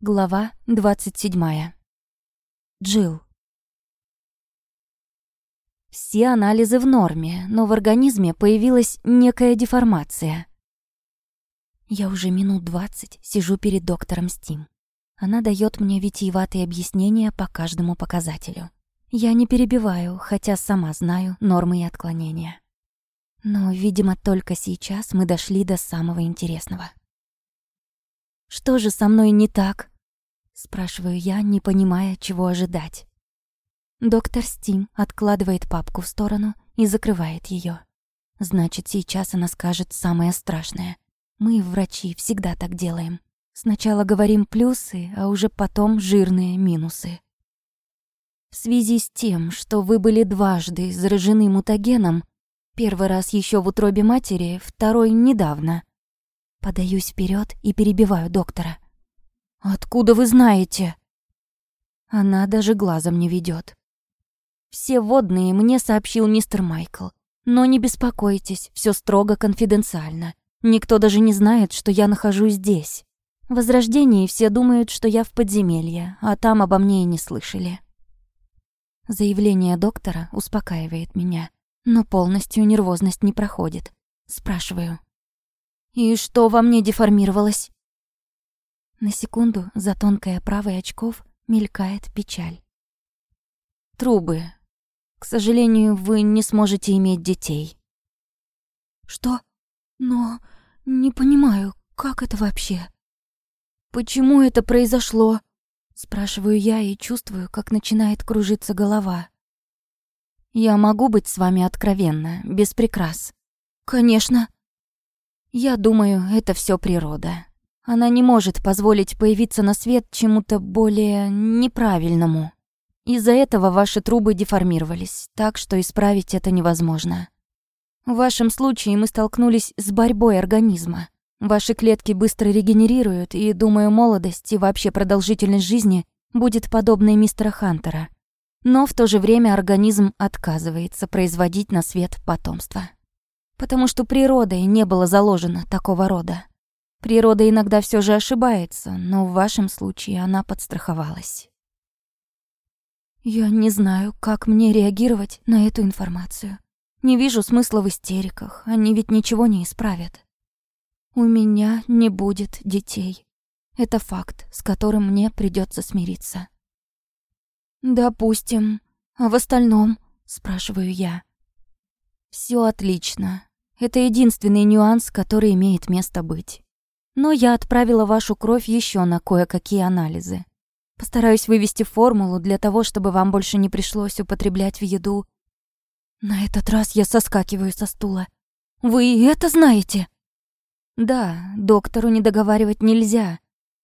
Глава 27. Джил. Все анализы в норме, но в организме появилась некая деформация. Я уже минут двадцать сижу перед доктором Стим. Она дает мне витиеватые объяснения по каждому показателю. Я не перебиваю, хотя сама знаю нормы и отклонения. Но, видимо, только сейчас мы дошли до самого интересного. «Что же со мной не так?» Спрашиваю я, не понимая, чего ожидать. Доктор Стим откладывает папку в сторону и закрывает ее. Значит, сейчас она скажет самое страшное. Мы, врачи, всегда так делаем. Сначала говорим плюсы, а уже потом жирные минусы. В связи с тем, что вы были дважды заражены мутагеном, первый раз еще в утробе матери, второй недавно, Подаюсь вперед и перебиваю доктора. «Откуда вы знаете?» Она даже глазом не ведет. «Все водные мне сообщил мистер Майкл. Но не беспокойтесь, все строго конфиденциально. Никто даже не знает, что я нахожусь здесь. В Возрождении все думают, что я в подземелье, а там обо мне и не слышали». Заявление доктора успокаивает меня, но полностью нервозность не проходит. Спрашиваю. И что во мне деформировалось? На секунду за тонкой оправой очков мелькает печаль. Трубы. К сожалению, вы не сможете иметь детей. Что? Но не понимаю, как это вообще? Почему это произошло? Спрашиваю я и чувствую, как начинает кружиться голова. Я могу быть с вами откровенна, без прикрас. Конечно. Я думаю, это все природа. Она не может позволить появиться на свет чему-то более неправильному. Из-за этого ваши трубы деформировались, так что исправить это невозможно. В вашем случае мы столкнулись с борьбой организма. Ваши клетки быстро регенерируют, и, думаю, молодость и вообще продолжительность жизни будет подобной мистера Хантера. Но в то же время организм отказывается производить на свет потомство потому что природой не было заложено такого рода. Природа иногда все же ошибается, но в вашем случае она подстраховалась. Я не знаю, как мне реагировать на эту информацию. Не вижу смысла в истериках, они ведь ничего не исправят. У меня не будет детей. Это факт, с которым мне придется смириться. Допустим. А в остальном, спрашиваю я. Все отлично. Это единственный нюанс, который имеет место быть. Но я отправила вашу кровь еще на кое-какие анализы. Постараюсь вывести формулу для того, чтобы вам больше не пришлось употреблять в еду. На этот раз я соскакиваю со стула. Вы это знаете? Да, доктору не договаривать нельзя,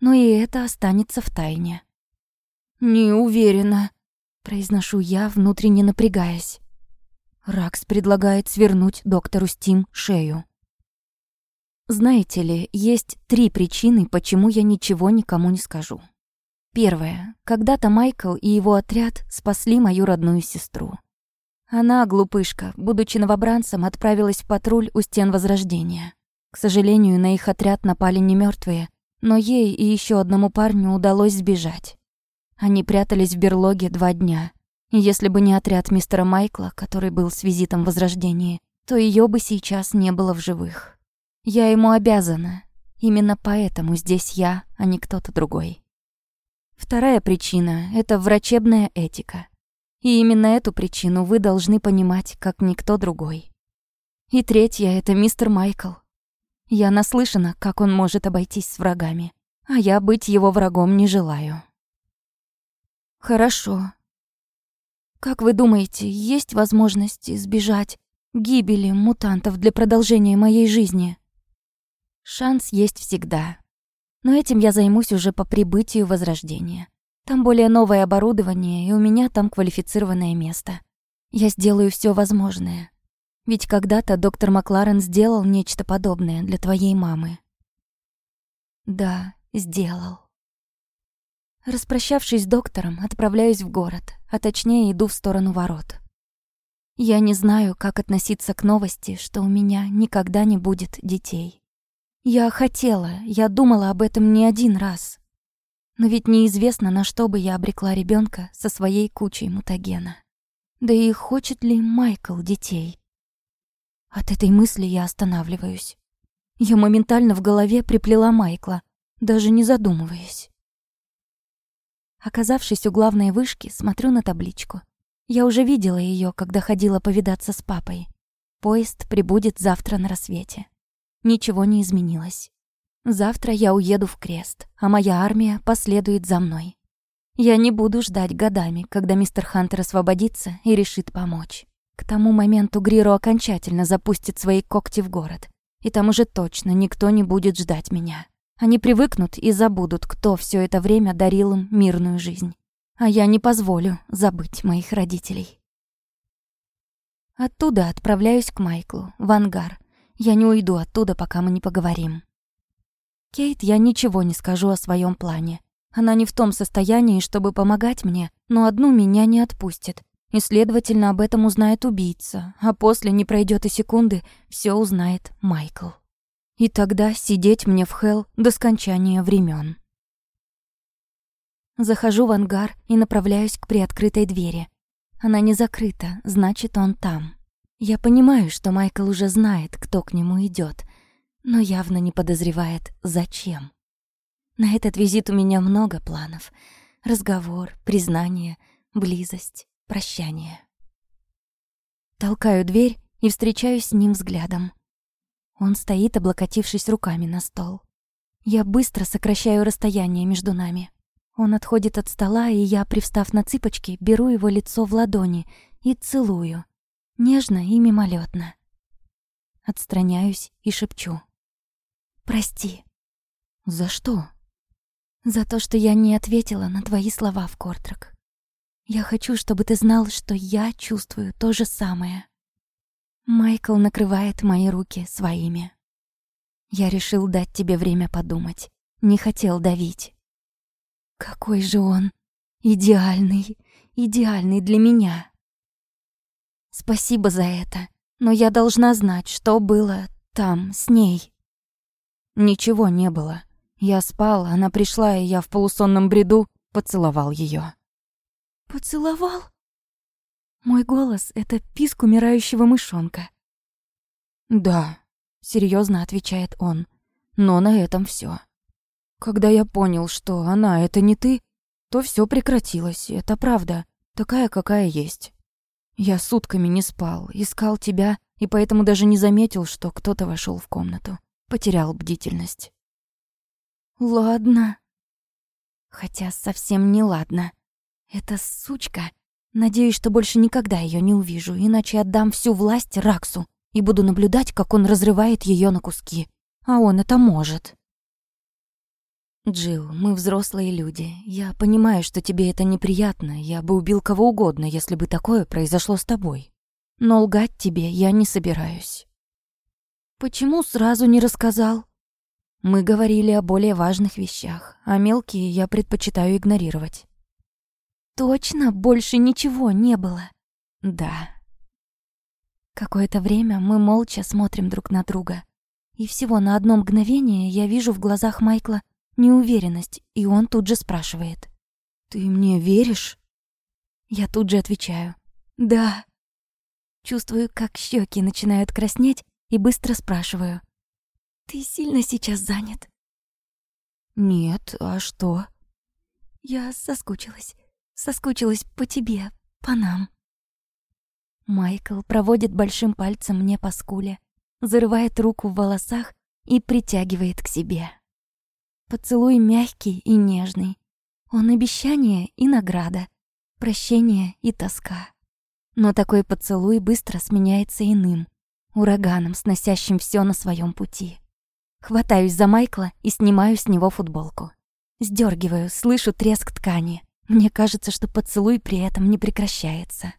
но и это останется в тайне. Не уверена, произношу я, внутренне напрягаясь. Ракс предлагает свернуть доктору Стим шею. Знаете ли, есть три причины, почему я ничего никому не скажу. Первое. Когда-то Майкл и его отряд спасли мою родную сестру. Она, глупышка, будучи новобранцем, отправилась в патруль у стен Возрождения. К сожалению, на их отряд напали не мертвые, но ей и еще одному парню удалось сбежать. Они прятались в берлоге два дня, если бы не отряд мистера Майкла, который был с визитом в Возрождении, то ее бы сейчас не было в живых. Я ему обязана. Именно поэтому здесь я, а не кто-то другой. Вторая причина — это врачебная этика. И именно эту причину вы должны понимать, как никто другой. И третья — это мистер Майкл. Я наслышана, как он может обойтись с врагами, а я быть его врагом не желаю. Хорошо, как вы думаете, есть возможность избежать гибели мутантов для продолжения моей жизни? Шанс есть всегда. Но этим я займусь уже по прибытию Возрождения. Там более новое оборудование, и у меня там квалифицированное место. Я сделаю все возможное. Ведь когда-то доктор Макларен сделал нечто подобное для твоей мамы. Да, сделал. Распрощавшись с доктором, отправляюсь в город, а точнее иду в сторону ворот. Я не знаю, как относиться к новости, что у меня никогда не будет детей. Я хотела, я думала об этом не один раз. Но ведь неизвестно, на что бы я обрекла ребенка со своей кучей мутагена. Да и хочет ли Майкл детей? От этой мысли я останавливаюсь. Я моментально в голове приплела Майкла, даже не задумываясь. Оказавшись у главной вышки, смотрю на табличку. Я уже видела ее, когда ходила повидаться с папой. Поезд прибудет завтра на рассвете. Ничего не изменилось. Завтра я уеду в Крест, а моя армия последует за мной. Я не буду ждать годами, когда мистер Хантер освободится и решит помочь. К тому моменту Гриру окончательно запустит свои когти в город, и там уже точно никто не будет ждать меня. Они привыкнут и забудут, кто все это время дарил им мирную жизнь. А я не позволю забыть моих родителей. Оттуда отправляюсь к Майклу, в ангар. Я не уйду оттуда, пока мы не поговорим. Кейт, я ничего не скажу о своем плане. Она не в том состоянии, чтобы помогать мне, но одну меня не отпустит. И, следовательно, об этом узнает убийца, а после не пройдет и секунды, все узнает Майкл. И тогда сидеть мне в Хелл до скончания времен. Захожу в ангар и направляюсь к приоткрытой двери. Она не закрыта, значит, он там. Я понимаю, что Майкл уже знает, кто к нему идет, но явно не подозревает, зачем. На этот визит у меня много планов. Разговор, признание, близость, прощание. Толкаю дверь и встречаюсь с ним взглядом. Он стоит, облокотившись руками на стол. Я быстро сокращаю расстояние между нами. Он отходит от стола, и я, привстав на цыпочки, беру его лицо в ладони и целую. Нежно и мимолетно. Отстраняюсь и шепчу. Прости. За что? За то, что я не ответила на твои слова в Кортрак. Я хочу, чтобы ты знал, что я чувствую то же самое. Майкл накрывает мои руки своими. Я решил дать тебе время подумать. Не хотел давить. Какой же он идеальный, идеальный для меня. Спасибо за это, но я должна знать, что было там, с ней. Ничего не было. Я спал, она пришла, и я в полусонном бреду поцеловал ее. Поцеловал? Мой голос — это писк умирающего мышонка. Да, серьезно отвечает он. Но на этом все. Когда я понял, что она — это не ты, то все прекратилось, это правда, такая, какая есть. Я сутками не спал, искал тебя, и поэтому даже не заметил, что кто-то вошел в комнату потерял бдительность. Ладно. Хотя совсем не ладно. Эта сучка. Надеюсь, что больше никогда ее не увижу, иначе отдам всю власть Раксу и буду наблюдать, как он разрывает ее на куски. А он это может. Джилл, мы взрослые люди. Я понимаю, что тебе это неприятно. Я бы убил кого угодно, если бы такое произошло с тобой. Но лгать тебе я не собираюсь. Почему сразу не рассказал? Мы говорили о более важных вещах, а мелкие я предпочитаю игнорировать. Точно больше ничего не было? Да. Какое-то время мы молча смотрим друг на друга. И всего на одно мгновение я вижу в глазах Майкла неуверенность, и он тут же спрашивает. «Ты мне веришь?» Я тут же отвечаю. «Да». Чувствую, как щеки начинают краснеть, и быстро спрашиваю. «Ты сильно сейчас занят?» «Нет, а что?» «Я соскучилась. Соскучилась по тебе, по нам». Майкл проводит большим пальцем мне по скуле, зарывает руку в волосах и притягивает к себе. Поцелуй мягкий и нежный. Он обещание и награда, прощение и тоска. Но такой поцелуй быстро сменяется иным, ураганом, сносящим все на своем пути. Хватаюсь за Майкла и снимаю с него футболку. Сдергиваю, слышу треск ткани. Мне кажется, что поцелуй при этом не прекращается.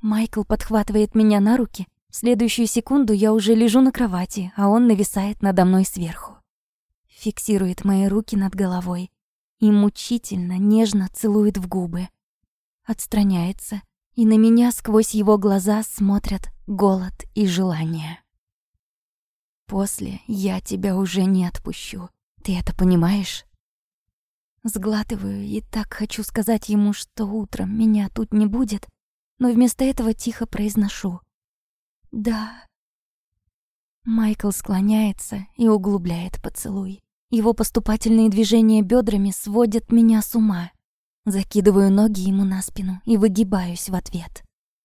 Майкл подхватывает меня на руки. В следующую секунду я уже лежу на кровати, а он нависает надо мной сверху. Фиксирует мои руки над головой и мучительно, нежно целует в губы. Отстраняется, и на меня сквозь его глаза смотрят голод и желание. После я тебя уже не отпущу. Ты это понимаешь? Сглатываю и так хочу сказать ему, что утром меня тут не будет, но вместо этого тихо произношу. «Да». Майкл склоняется и углубляет поцелуй. Его поступательные движения бедрами сводят меня с ума. Закидываю ноги ему на спину и выгибаюсь в ответ.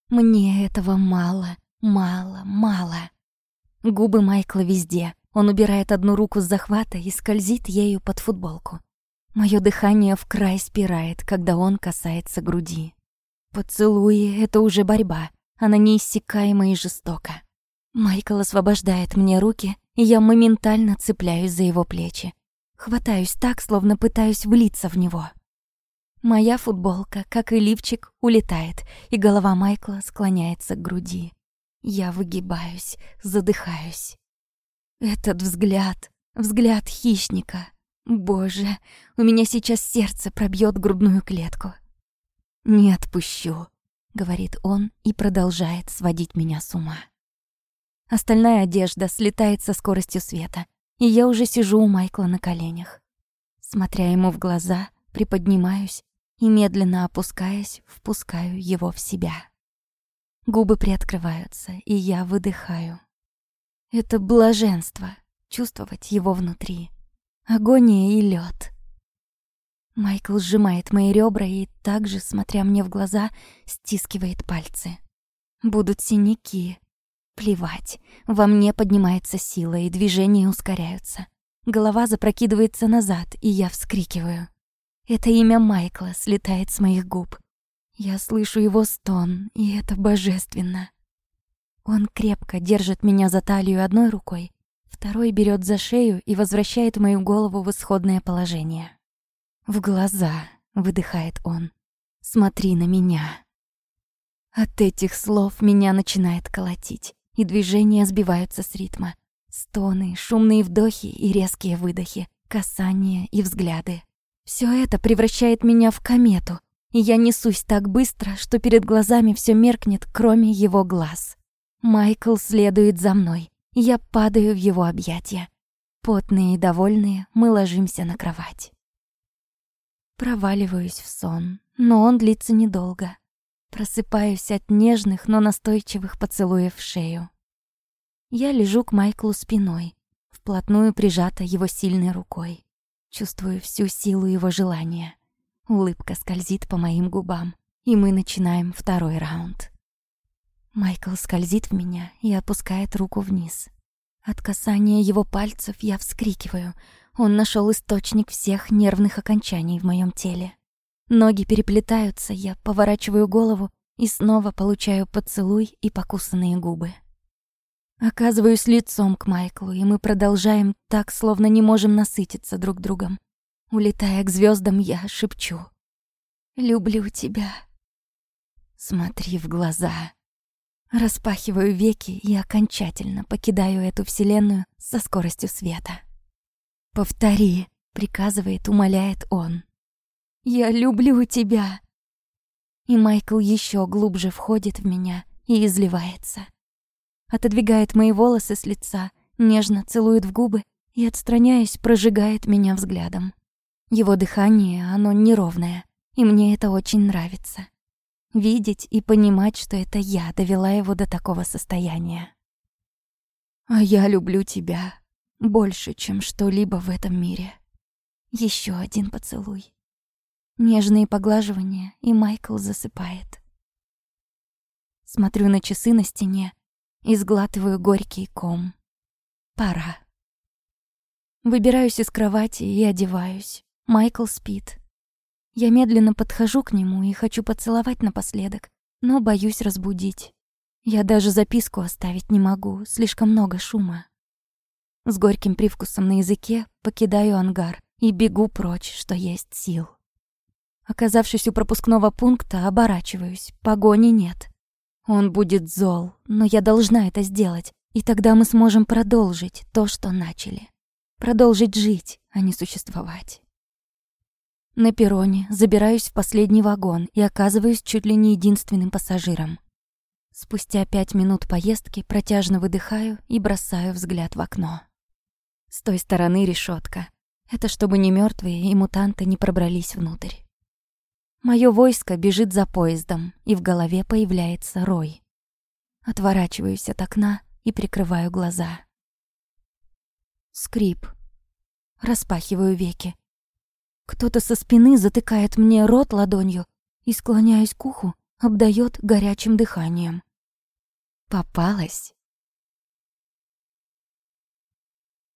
Мне этого мало, мало, мало. Губы Майкла везде. Он убирает одну руку с захвата и скользит ею под футболку. Моё дыхание в край спирает, когда он касается груди. Поцелуи — это уже борьба. Она неиссякаема и жестока. Майкл освобождает мне руки, я моментально цепляюсь за его плечи. Хватаюсь так, словно пытаюсь влиться в него. Моя футболка, как и лифчик, улетает, и голова Майкла склоняется к груди. Я выгибаюсь, задыхаюсь. Этот взгляд, взгляд хищника, Боже, у меня сейчас сердце пробьет грудную клетку. «Не отпущу», — говорит он и продолжает сводить меня с ума. Остальная одежда слетает со скоростью света, и я уже сижу у Майкла на коленях. Смотря ему в глаза, приподнимаюсь и, медленно опускаясь, впускаю его в себя. Губы приоткрываются, и я выдыхаю. Это блаженство — чувствовать его внутри. Агония и лед. Майкл сжимает мои ребра и также, смотря мне в глаза, стискивает пальцы. Будут синяки. Плевать. Во мне поднимается сила, и движения ускоряются. Голова запрокидывается назад, и я вскрикиваю. Это имя Майкла слетает с моих губ. Я слышу его стон, и это божественно. Он крепко держит меня за талию одной рукой, Второй берет за шею и возвращает мою голову в исходное положение. «В глаза», — выдыхает он, — «смотри на меня». От этих слов меня начинает колотить, и движения сбиваются с ритма. Стоны, шумные вдохи и резкие выдохи, касания и взгляды. Все это превращает меня в комету, и я несусь так быстро, что перед глазами все меркнет, кроме его глаз. Майкл следует за мной, я падаю в его объятия. Потные и довольные, мы ложимся на кровать. Проваливаюсь в сон, но он длится недолго. Просыпаюсь от нежных, но настойчивых поцелуев в шею. Я лежу к Майклу спиной, вплотную прижата его сильной рукой. Чувствую всю силу его желания. Улыбка скользит по моим губам, и мы начинаем второй раунд. Майкл скользит в меня и опускает руку вниз. От касания его пальцев я вскрикиваю. Он нашел источник всех нервных окончаний в моем теле. Ноги переплетаются, я поворачиваю голову и снова получаю поцелуй и покусанные губы. Оказываюсь лицом к Майклу, и мы продолжаем так, словно не можем насытиться друг другом. Улетая к звездам, я шепчу. «Люблю тебя». Смотри в глаза. Распахиваю веки и окончательно покидаю эту вселенную со скоростью света. «Повтори», — приказывает, умоляет он. «Я люблю тебя!» И Майкл еще глубже входит в меня и изливается. Отодвигает мои волосы с лица, нежно целует в губы и, отстраняясь, прожигает меня взглядом. Его дыхание, оно неровное, и мне это очень нравится видеть и понимать, что это я довела его до такого состояния. А я люблю тебя больше, чем что-либо в этом мире. Еще один поцелуй. Нежные поглаживания, и Майкл засыпает. Смотрю на часы на стене и сглатываю горький ком. Пора. Выбираюсь из кровати и одеваюсь. Майкл спит. Я медленно подхожу к нему и хочу поцеловать напоследок, но боюсь разбудить. Я даже записку оставить не могу, слишком много шума. С горьким привкусом на языке покидаю ангар и бегу прочь, что есть сил. Оказавшись у пропускного пункта, оборачиваюсь, погони нет. Он будет зол, но я должна это сделать, и тогда мы сможем продолжить то, что начали. Продолжить жить, а не существовать. На перроне забираюсь в последний вагон и оказываюсь чуть ли не единственным пассажиром. Спустя пять минут поездки протяжно выдыхаю и бросаю взгляд в окно. С той стороны решетка. Это чтобы не мертвые и мутанты не пробрались внутрь. Моё войско бежит за поездом, и в голове появляется рой. Отворачиваюсь от окна и прикрываю глаза. Скрип. Распахиваю веки. Кто-то со спины затыкает мне рот ладонью и, склоняясь к уху, обдает горячим дыханием. Попалась.